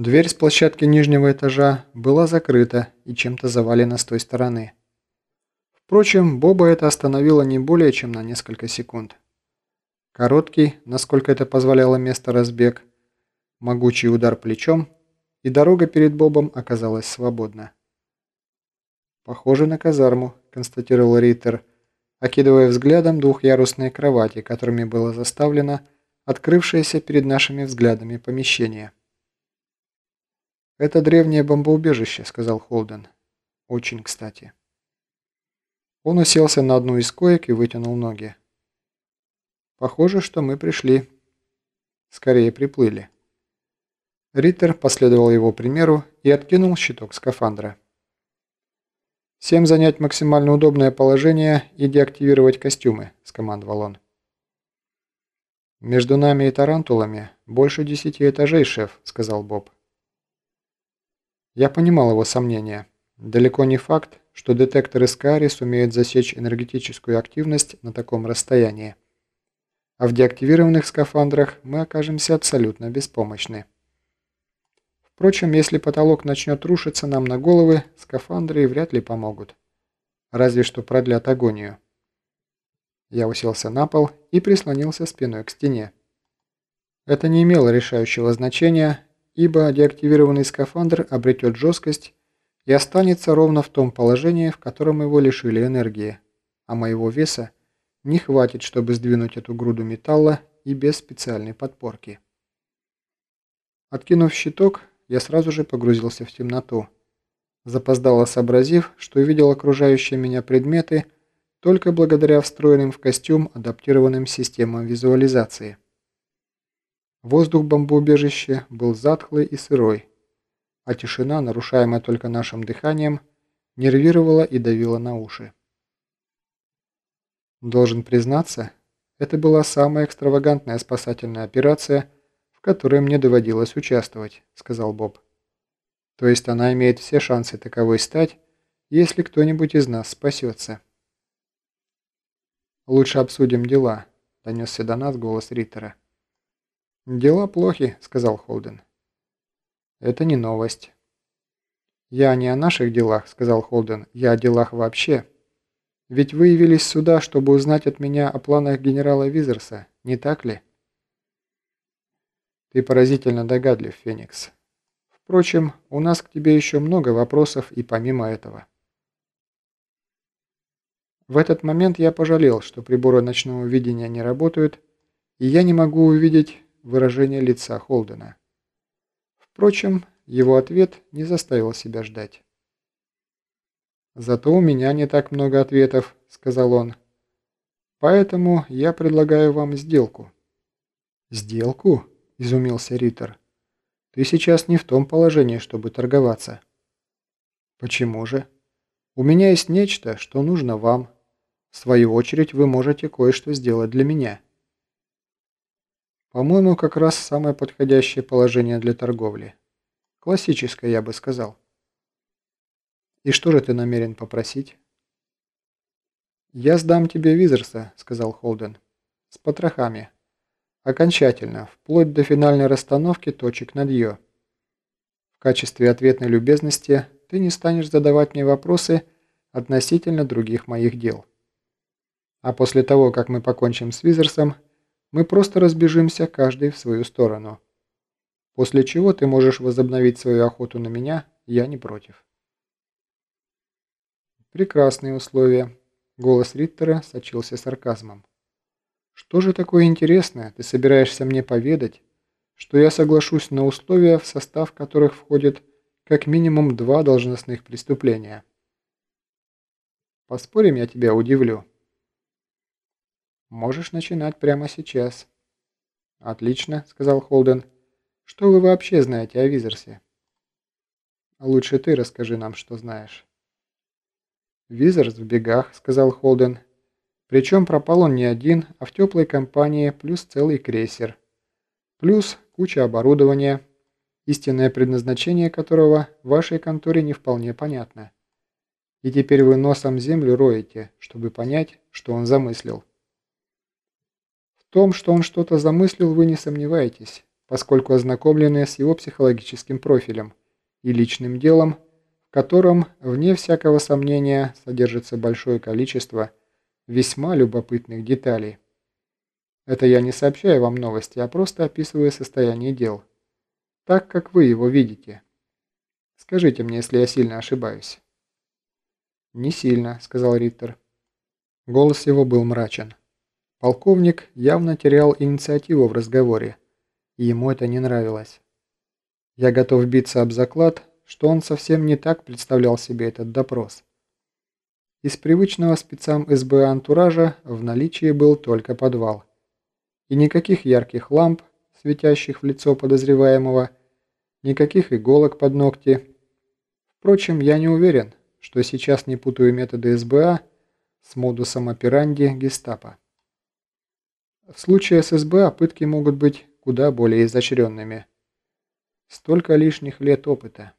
Дверь с площадки нижнего этажа была закрыта и чем-то завалена с той стороны. Впрочем, Боба это остановило не более чем на несколько секунд. Короткий, насколько это позволяло место разбег, могучий удар плечом, и дорога перед Бобом оказалась свободна. «Похоже на казарму», – констатировал Риттер, окидывая взглядом двухъярусные кровати, которыми было заставлено открывшееся перед нашими взглядами помещение. «Это древнее бомбоубежище», — сказал Холден. «Очень кстати». Он уселся на одну из коек и вытянул ноги. «Похоже, что мы пришли. Скорее приплыли». Риттер последовал его примеру и откинул щиток скафандра. «Всем занять максимально удобное положение и деактивировать костюмы», – скомандовал он. «Между нами и тарантулами больше десяти этажей, шеф», – сказал Боб. Я понимал его сомнения. Далеко не факт, что детекторы Скари сумеют засечь энергетическую активность на таком расстоянии. А в деактивированных скафандрах мы окажемся абсолютно беспомощны. Впрочем, если потолок начнет рушиться нам на головы, скафандры вряд ли помогут. Разве что продлят агонию. Я уселся на пол и прислонился спиной к стене. Это не имело решающего значения, ибо деактивированный скафандр обретет жесткость и останется ровно в том положении, в котором его лишили энергии, а моего веса не хватит, чтобы сдвинуть эту груду металла и без специальной подпорки. Откинув щиток, я сразу же погрузился в темноту, запоздало сообразив, что увидел окружающие меня предметы только благодаря встроенным в костюм адаптированным системам визуализации. Воздух бомбоубежища был затхлый и сырой, а тишина, нарушаемая только нашим дыханием, нервировала и давила на уши. Должен признаться, это была самая экстравагантная спасательная операция, в которой мне доводилось участвовать, сказал Боб. То есть она имеет все шансы таковой стать, если кто-нибудь из нас спасется. «Лучше обсудим дела», – донесся до нас голос Риттера. «Дела плохи», — сказал Холден. «Это не новость». «Я не о наших делах», — сказал Холден. «Я о делах вообще. Ведь вы явились сюда, чтобы узнать от меня о планах генерала Визерса, не так ли?» «Ты поразительно догадлив, Феникс. Впрочем, у нас к тебе еще много вопросов и помимо этого». В этот момент я пожалел, что приборы ночного видения не работают, и я не могу увидеть выражение лица Холдена. Впрочем, его ответ не заставил себя ждать. «Зато у меня не так много ответов», — сказал он. «Поэтому я предлагаю вам сделку». «Сделку?» – изумился Риттер. «Ты сейчас не в том положении, чтобы торговаться». «Почему же? У меня есть нечто, что нужно вам. В свою очередь вы можете кое-что сделать для меня». По-моему, как раз самое подходящее положение для торговли. Классическое, я бы сказал. И что же ты намерен попросить? «Я сдам тебе Визерса», — сказал Холден. «С потрохами. Окончательно, вплоть до финальной расстановки точек над «ё». В качестве ответной любезности ты не станешь задавать мне вопросы относительно других моих дел. А после того, как мы покончим с Визерсом, мы просто разбежимся каждый в свою сторону. После чего ты можешь возобновить свою охоту на меня, я не против. Прекрасные условия. Голос Риттера сочился сарказмом. Что же такое интересное ты собираешься мне поведать, что я соглашусь на условия, в состав которых входит как минимум два должностных преступления? Поспорим, я тебя удивлю. Можешь начинать прямо сейчас. Отлично, сказал Холден. Что вы вообще знаете о Визерсе? Лучше ты расскажи нам, что знаешь. Визерс в бегах, сказал Холден. Причем пропал он не один, а в теплой компании, плюс целый крейсер. Плюс куча оборудования, истинное предназначение которого вашей конторе не вполне понятно. И теперь вы носом землю роете, чтобы понять, что он замыслил том, что он что-то замыслил, вы не сомневаетесь, поскольку ознакомлены с его психологическим профилем и личным делом, в котором, вне всякого сомнения, содержится большое количество весьма любопытных деталей. Это я не сообщаю вам новости, а просто описываю состояние дел. Так, как вы его видите. Скажите мне, если я сильно ошибаюсь. «Не сильно», — сказал Риттер. Голос его был мрачен. Полковник явно терял инициативу в разговоре, и ему это не нравилось. Я готов биться об заклад, что он совсем не так представлял себе этот допрос. Из привычного спецам СБ антуража в наличии был только подвал. И никаких ярких ламп, светящих в лицо подозреваемого, никаких иголок под ногти. Впрочем, я не уверен, что сейчас не путаю методы СБА с модусом операнди гестапо. В случае с СБА пытки могут быть куда более изощренными. Столько лишних лет опыта.